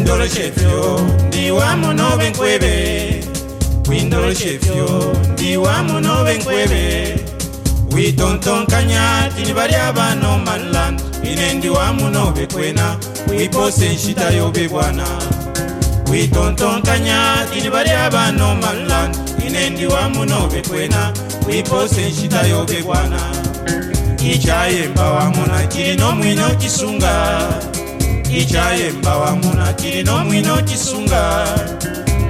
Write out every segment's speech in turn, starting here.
Windolo chefyo ndiwa munove nkweve Windolo chefyo ndiwa munove nkweve witontonkanya tini bali abano manland ine ndiwa munove kwena wipose nshita yobe bwana witontonkanya tini bali abano manland ine ndiwa munove kwena wipose nshita yobe bwana ichayemba wamuna chili nomwino chisunga tikyayemba wamuna kirina omwina okisunga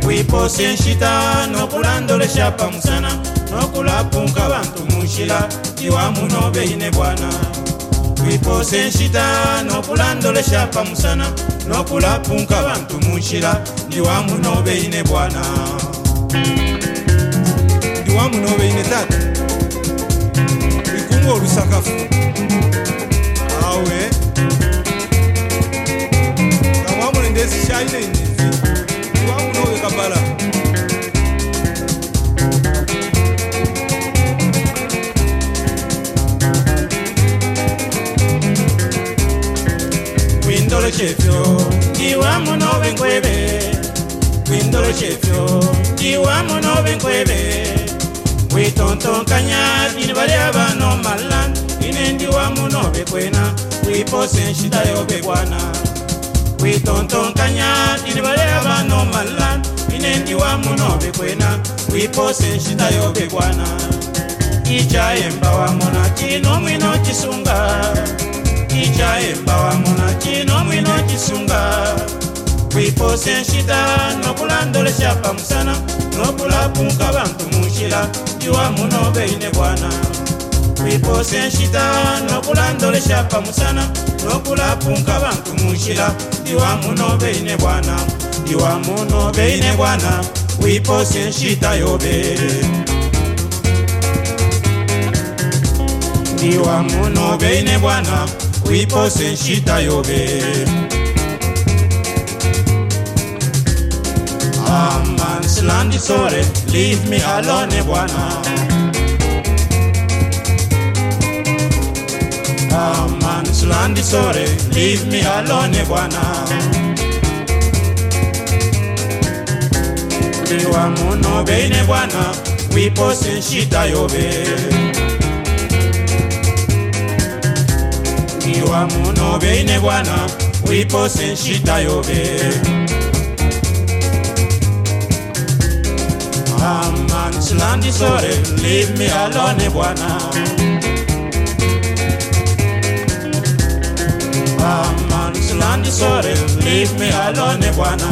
wiposa enshita n'okulandoleshapa musana n'okulapunka bantu mu nshira tiwamuna obeine bwana. Wiposa enshita n'okulandoleshapa musana n'okulapunka bantu mu nshira ndiwamuna obeine bwana. Ndiwamuna obeine tata. Wikunga olusakafu. Awe. Kamwamulendesi shaine indizi ndiwa munobe kabala Windolo chefyo ndiwa munove nkweve Windolo chefyo ndiwa munove nkweve witontonkanya tini bali abano maland ine ndiwa munove kwena wipose nshita yobe wi tonton kanya dilibale abano malan inendi wa muno bekwena wi pose shita yo bebwana ichayemba wa mona kino mwino kisunga ichayemba wa mona kino mwino kisunga kwipose nshita nokulandolesha pamusana nokulapunka bantu munshila iwa muno beine bwana. Wipose nshita nokulandolesha pamusana nokulapunka bantu mushila. Iwa munobe ine bwana iwa munobe ine bwana wipose nshita yobe. Ndiwa munobe ine bwana wipose nshita yobe. Amanslandi sore leave me alone bwana Aman Sulandi Sore, leave me alone, Ebwana. Liwa muno beine bwana, wipo senshita yobe. Liwa muno beine bwana, wipo senshita yobe. Aman Sulandi Sore, leave me alone, Ebwana. Bwana amanslandi sore leave me alone bwana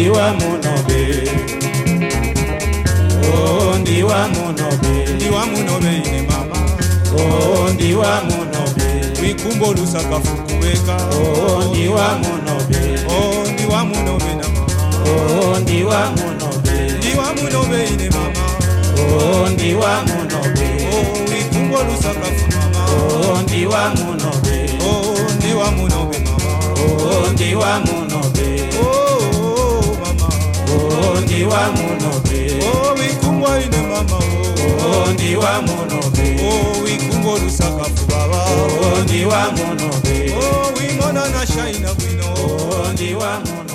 ndiwa munobe Oh, ndiwa munobe ndiwa munobe ine mama Oh, ndiwa munobe wikumbo lusakafu kuweka Oh, ndiwa munobe Oh, ndiwa munobe na mama Oh, ndiwa munobe ndiwa munobe ine mama Oh, ndiwa munobe Oh, wikumbo lusakafu mama Oh, ndiwa munobe Oh, ndiwa munobe mama Oh, ndiwa munobe Oh, oh, Oh, ndiwa munobe. Oh, o wikungwa ine mama o ndiwa munobe. O wikungwa olusakafu baba. O ndiwa munobe. O wingona na shaina bwino o ndiwa munobe.